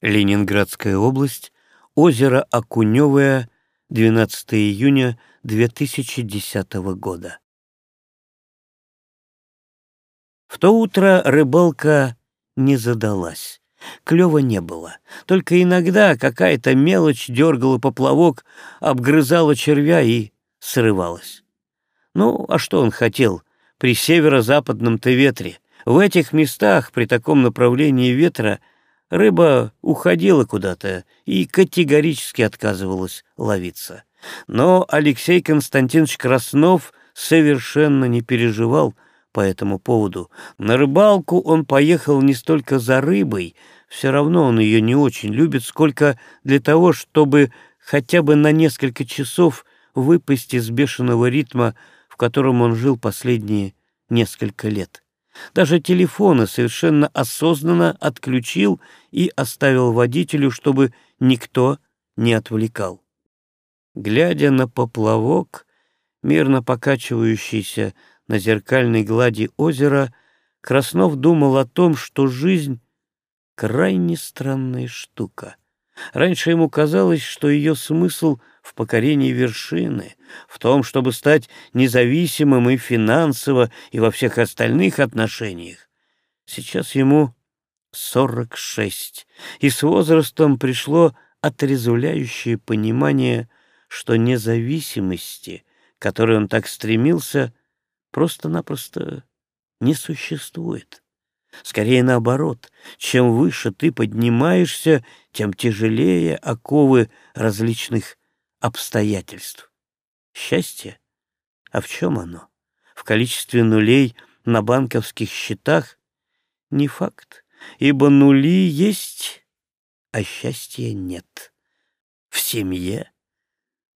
Ленинградская область, озеро Окуневое, 12 июня 2010 года. В то утро рыбалка не задалась. Клёва не было. Только иногда какая-то мелочь дергала поплавок, обгрызала червя и срывалась. Ну, а что он хотел при северо-западном-то ветре? В этих местах при таком направлении ветра Рыба уходила куда-то и категорически отказывалась ловиться. Но Алексей Константинович Краснов совершенно не переживал по этому поводу. На рыбалку он поехал не столько за рыбой, все равно он ее не очень любит, сколько для того, чтобы хотя бы на несколько часов выпасть из бешеного ритма, в котором он жил последние несколько лет. Даже телефоны совершенно осознанно отключил и оставил водителю, чтобы никто не отвлекал. Глядя на поплавок, мирно покачивающийся на зеркальной глади озера, Краснов думал о том, что жизнь — крайне странная штука. Раньше ему казалось, что ее смысл в покорении вершины, в том, чтобы стать независимым и финансово, и во всех остальных отношениях. Сейчас ему сорок шесть, и с возрастом пришло отрезвляющее понимание, что независимости, к которой он так стремился, просто-напросто не существует. Скорее наоборот, чем выше ты поднимаешься, тем тяжелее оковы различных обстоятельств. Счастье? А в чем оно? В количестве нулей на банковских счетах? Не факт, ибо нули есть, а счастья нет. В семье?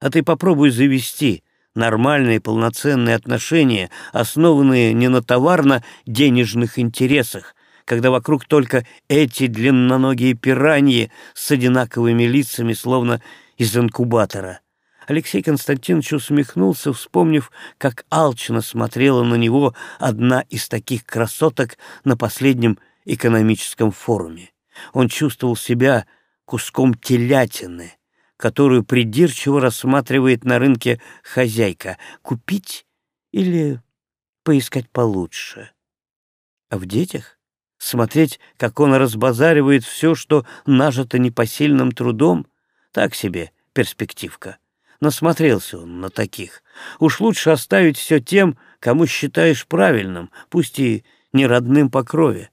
А ты попробуй завести нормальные полноценные отношения, основанные не на товарно-денежных интересах, когда вокруг только эти длинноногие пираньи с одинаковыми лицами, словно из инкубатора. Алексей Константинович усмехнулся, вспомнив, как алчно смотрела на него одна из таких красоток на последнем экономическом форуме. Он чувствовал себя куском телятины, которую придирчиво рассматривает на рынке хозяйка. Купить или поискать получше? А в детях? Смотреть, как он разбазаривает все, что нажито непосильным трудом? Так себе перспективка. Насмотрелся он на таких. Уж лучше оставить все тем, кому считаешь правильным, пусть и не родным по крови.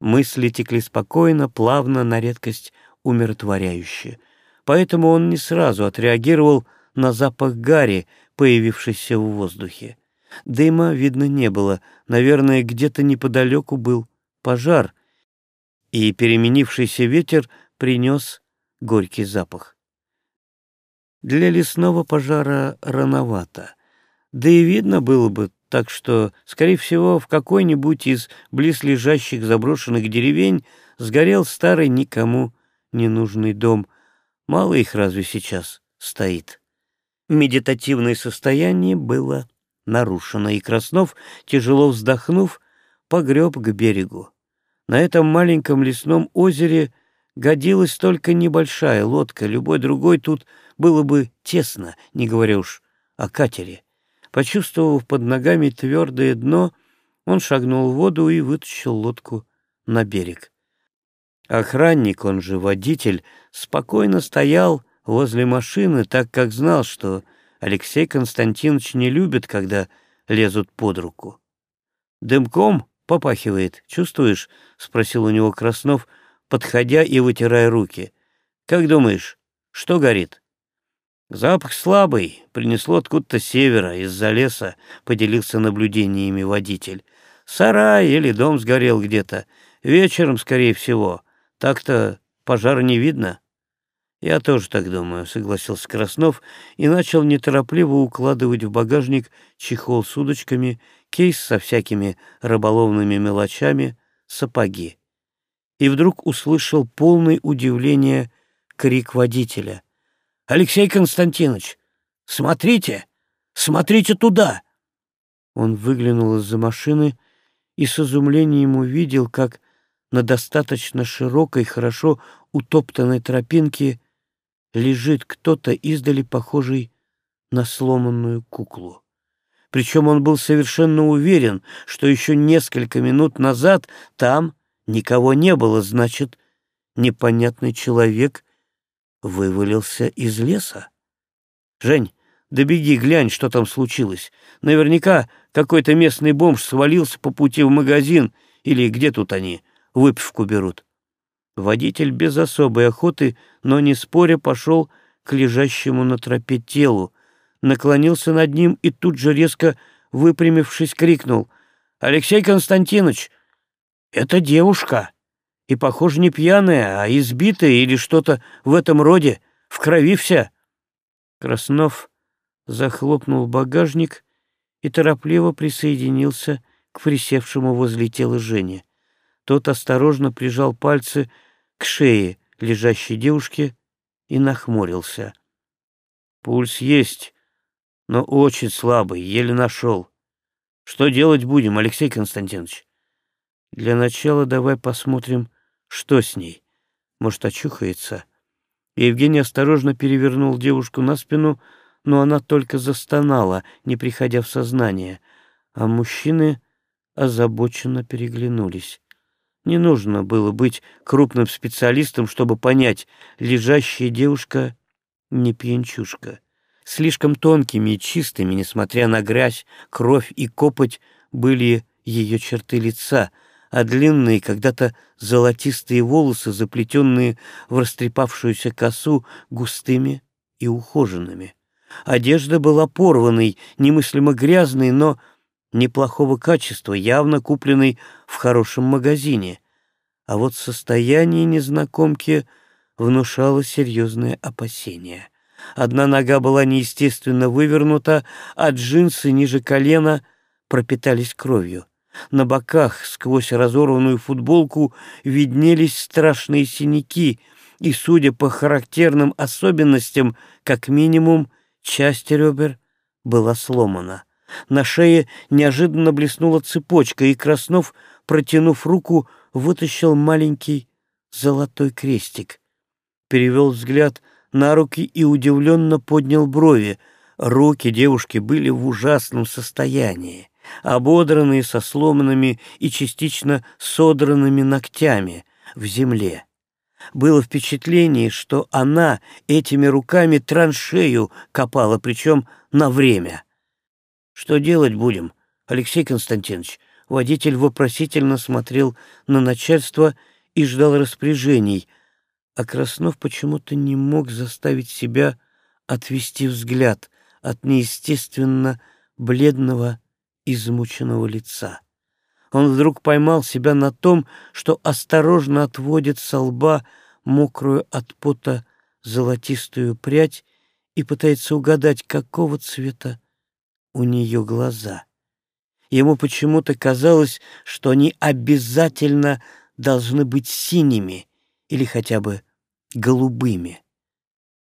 Мысли текли спокойно, плавно, на редкость умиротворяюще. Поэтому он не сразу отреагировал на запах гари, появившийся в воздухе. Дыма видно не было, наверное, где-то неподалеку был пожар, и переменившийся ветер принес горький запах. Для лесного пожара рановато. Да и видно было бы, так что, скорее всего, в какой-нибудь из близлежащих заброшенных деревень сгорел старый никому не нужный дом. Мало их разве сейчас стоит? Медитативное состояние было нарушено, и Краснов, тяжело вздохнув, погреб к берегу. На этом маленьком лесном озере годилась только небольшая лодка, любой другой тут было бы тесно, не говоря уж о катере. Почувствовав под ногами твердое дно, он шагнул в воду и вытащил лодку на берег. Охранник, он же водитель, спокойно стоял возле машины, так как знал, что Алексей Константинович не любит, когда лезут под руку. «Дымком попахивает, чувствуешь?» — спросил у него Краснов, подходя и вытирая руки. «Как думаешь, что горит?» Запах слабый, принесло откуда-то севера, из-за леса, поделился наблюдениями водитель. Сарай или дом сгорел где-то. Вечером, скорее всего. Так-то пожара не видно. Я тоже так думаю, согласился Краснов и начал неторопливо укладывать в багажник чехол с удочками, кейс со всякими рыболовными мелочами, сапоги. И вдруг услышал полное удивление крик водителя — Алексей Константинович, смотрите, смотрите туда!» Он выглянул из-за машины и с изумлением увидел, как на достаточно широкой, хорошо утоптанной тропинке лежит кто-то издали похожий на сломанную куклу. Причем он был совершенно уверен, что еще несколько минут назад там никого не было, значит, непонятный человек вывалился из леса. «Жень, да беги, глянь, что там случилось. Наверняка какой-то местный бомж свалился по пути в магазин, или где тут они, выпивку берут». Водитель без особой охоты, но не споря, пошел к лежащему на тропе телу, наклонился над ним и тут же резко выпрямившись, крикнул. «Алексей Константинович, это девушка!» И, похоже, не пьяная, а избитая или что-то в этом роде, в крови вся. Краснов захлопнул багажник и торопливо присоединился к присевшему возле тела Жене. Тот осторожно прижал пальцы к шее лежащей девушки и нахмурился. «Пульс есть, но очень слабый, еле нашел. Что делать будем, Алексей Константинович?» «Для начала давай посмотрим, что с ней? Может, очухается? Евгений осторожно перевернул девушку на спину, но она только застонала, не приходя в сознание, а мужчины озабоченно переглянулись. Не нужно было быть крупным специалистом, чтобы понять, лежащая девушка не пьянчушка. Слишком тонкими и чистыми, несмотря на грязь, кровь и копоть, были ее черты лица — а длинные, когда-то золотистые волосы, заплетенные в растрепавшуюся косу, густыми и ухоженными. Одежда была порванной, немыслимо грязной, но неплохого качества, явно купленной в хорошем магазине. А вот состояние незнакомки внушало серьезные опасения. Одна нога была неестественно вывернута, а джинсы ниже колена пропитались кровью. На боках сквозь разорванную футболку виднелись страшные синяки, и, судя по характерным особенностям, как минимум, часть ребер была сломана. На шее неожиданно блеснула цепочка, и Краснов, протянув руку, вытащил маленький золотой крестик. Перевел взгляд на руки и удивленно поднял брови. Руки девушки были в ужасном состоянии ободранные со сломанными и частично содранными ногтями в земле. Было впечатление, что она этими руками траншею копала, причем на время. «Что делать будем, Алексей Константинович?» Водитель вопросительно смотрел на начальство и ждал распоряжений, а Краснов почему-то не мог заставить себя отвести взгляд от неестественно бледного измученного лица. Он вдруг поймал себя на том, что осторожно отводит со лба мокрую от пота золотистую прядь и пытается угадать, какого цвета у нее глаза. Ему почему-то казалось, что они обязательно должны быть синими или хотя бы голубыми.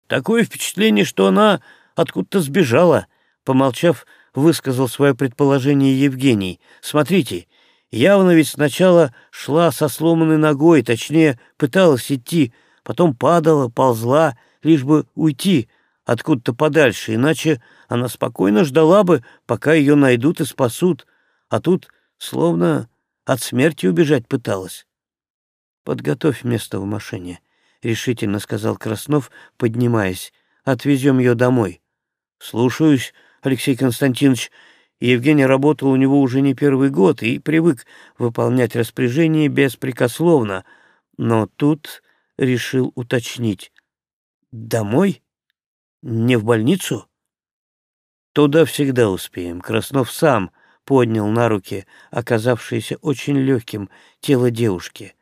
Такое впечатление, что она откуда-то сбежала, помолчав, высказал свое предположение Евгений. «Смотрите, явно ведь сначала шла со сломанной ногой, точнее, пыталась идти, потом падала, ползла, лишь бы уйти откуда-то подальше, иначе она спокойно ждала бы, пока ее найдут и спасут, а тут словно от смерти убежать пыталась». «Подготовь место в машине», — решительно сказал Краснов, поднимаясь. «Отвезем ее домой». «Слушаюсь», Алексей Константинович. Евгений работал у него уже не первый год и привык выполнять распоряжения беспрекословно, но тут решил уточнить. «Домой? Не в больницу?» «Туда всегда успеем. Краснов сам поднял на руки оказавшееся очень легким тело девушки.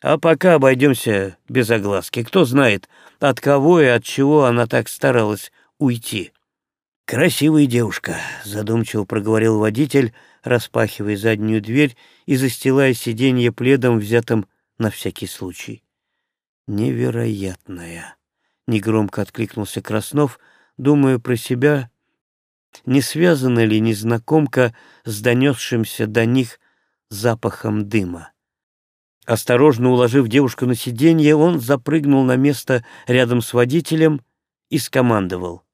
А пока обойдемся без огласки. Кто знает, от кого и от чего она так старалась уйти». «Красивая девушка», — задумчиво проговорил водитель, распахивая заднюю дверь и застилая сиденье пледом, взятым на всякий случай. «Невероятная», — негромко откликнулся Краснов, думая про себя, не связана ли незнакомка с донесшимся до них запахом дыма. Осторожно уложив девушку на сиденье, он запрыгнул на место рядом с водителем и скомандовал.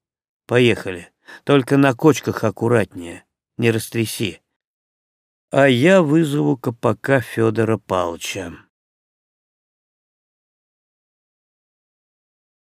«Поехали. Только на кочках аккуратнее. Не растряси. А я вызову капака Федора Павловича».